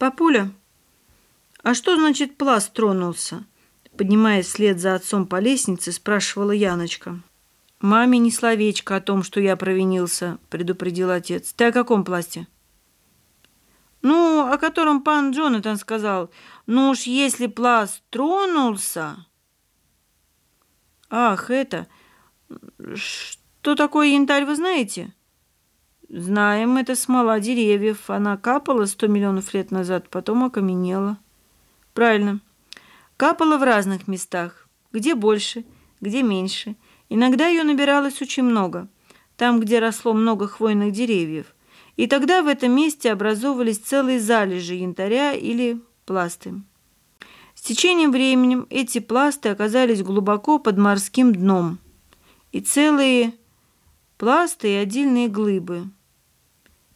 «Папуля, а что значит пласт тронулся?» Поднимаясь вслед за отцом по лестнице, спрашивала Яночка. «Маме не словечко о том, что я провинился», — предупредил отец. «Ты о каком пласте?» «Ну, о котором пан Джонатан сказал. Ну уж если пласт тронулся...» «Ах, это... Что такое янтарь, вы знаете?» «Знаем, это смола деревьев. Она капала сто миллионов лет назад, потом окаменела». «Правильно. Капала в разных местах. Где больше, где меньше. Иногда ее набиралось очень много. Там, где росло много хвойных деревьев. И тогда в этом месте образовывались целые залежи янтаря или пласты. С течением времени эти пласты оказались глубоко под морским дном. И целые пласты и отдельные глыбы.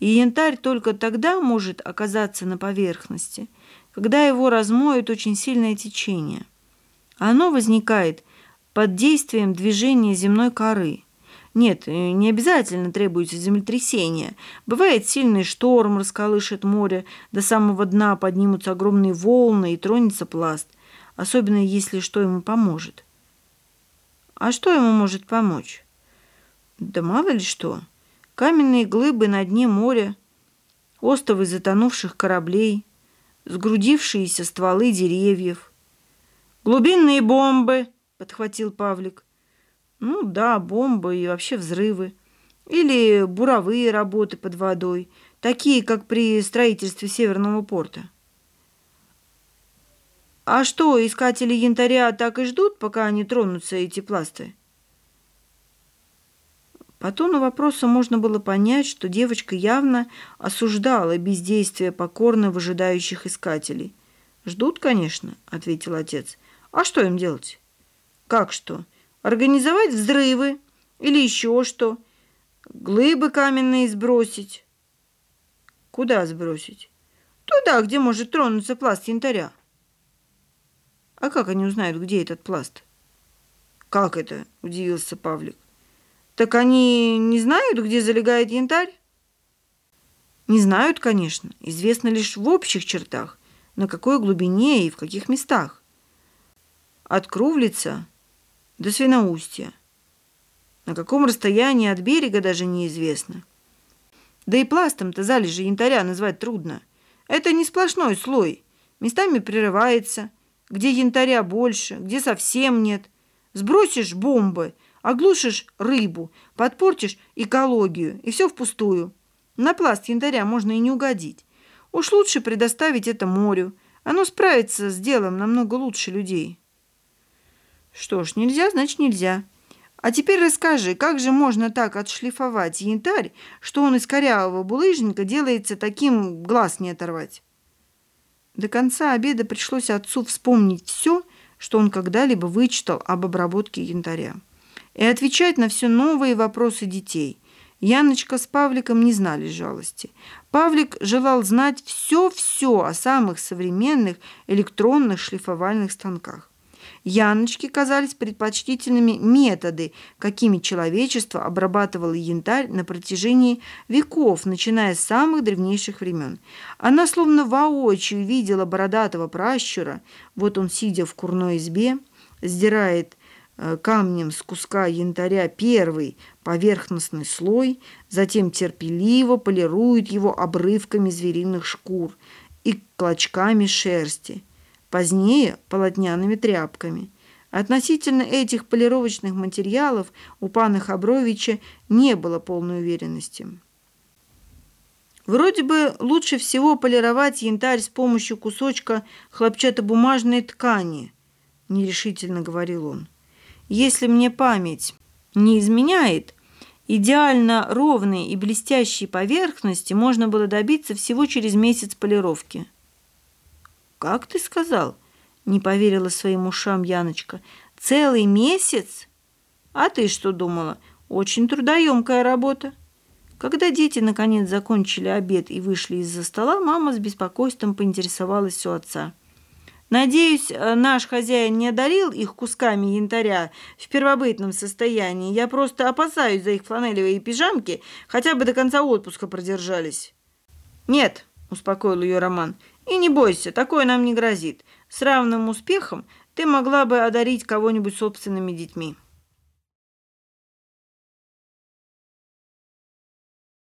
И янтарь только тогда может оказаться на поверхности, когда его размоет очень сильное течение. Оно возникает под действием движения земной коры. Нет, э, не обязательно требуется землетрясение. Бывает сильный шторм, расколышет море, до самого дна поднимутся огромные волны и тронется пласт, особенно если что ему поможет. А что ему может помочь? Да мало ли что. Каменные глыбы на дне моря, остовы затонувших кораблей, сгрудившиеся стволы деревьев. «Глубинные бомбы!» — подхватил Павлик. Ну да, бомбы и вообще взрывы. Или буровые работы под водой, такие, как при строительстве Северного порта. А что, искатели янтаря так и ждут, пока они тронутся, эти пласты? По тону вопроса можно было понять, что девочка явно осуждала бездействие покорно выжидающих искателей. «Ждут, конечно», — ответил отец. «А что им делать?» «Как что? организовать взрывы или еще что, глыбы каменные сбросить. Куда сбросить? Туда, где может тронуться пласт янтаря. А как они узнают, где этот пласт? Как это? Удивился Павлик. Так они не знают, где залегает янтарь? Не знают, конечно. Известно лишь в общих чертах, на какой глубине и в каких местах. От Крувлица до Свиноустья. На каком расстоянии от берега даже неизвестно. Да и пластом-то залежи янтаря назвать трудно. Это не сплошной слой. Местами прерывается. Где янтаря больше, где совсем нет. Сбросишь бомбы, оглушишь рыбу, подпортишь экологию, и все впустую. На пласт янтаря можно и не угодить. Уж лучше предоставить это морю. Оно справится с делом намного лучше людей. Что ж, нельзя, значит нельзя. А теперь расскажи, как же можно так отшлифовать янтарь, что он из корявого булыжника делается таким глаз не оторвать? До конца обеда пришлось отцу вспомнить все, что он когда-либо вычитал об обработке янтаря, и отвечать на все новые вопросы детей. Яночка с Павликом не знали жалости. Павлик желал знать все-все о самых современных электронных шлифовальных станках. Яночке казались предпочтительными методы, какими человечество обрабатывало янтарь на протяжении веков, начиная с самых древнейших времен. Она словно воочию видела бородатого пращура, вот он, сидя в курной избе, сдирает камнем с куска янтаря первый поверхностный слой, затем терпеливо полирует его обрывками звериных шкур и клочками шерсти – позднее полотняными тряпками. Относительно этих полировочных материалов у пана Хабровича не было полной уверенности. Вроде бы лучше всего полировать янтарь с помощью кусочка хлопчатобумажной ткани, нерешительно говорил он. Если мне память не изменяет, идеально ровной и блестящей поверхности можно было добиться всего через месяц полировки. «Как ты сказал?» — не поверила своим ушам Яночка. «Целый месяц? А ты что думала? Очень трудоемкая работа». Когда дети наконец закончили обед и вышли из-за стола, мама с беспокойством поинтересовалась у отца. «Надеюсь, э, наш хозяин не одарил их кусками янтаря в первобытном состоянии. Я просто опасаюсь за их фланелевые пижамки, хотя бы до конца отпуска продержались». «Нет», – успокоил ее Роман. «И не бойся, такое нам не грозит. С равным успехом ты могла бы одарить кого-нибудь собственными детьми».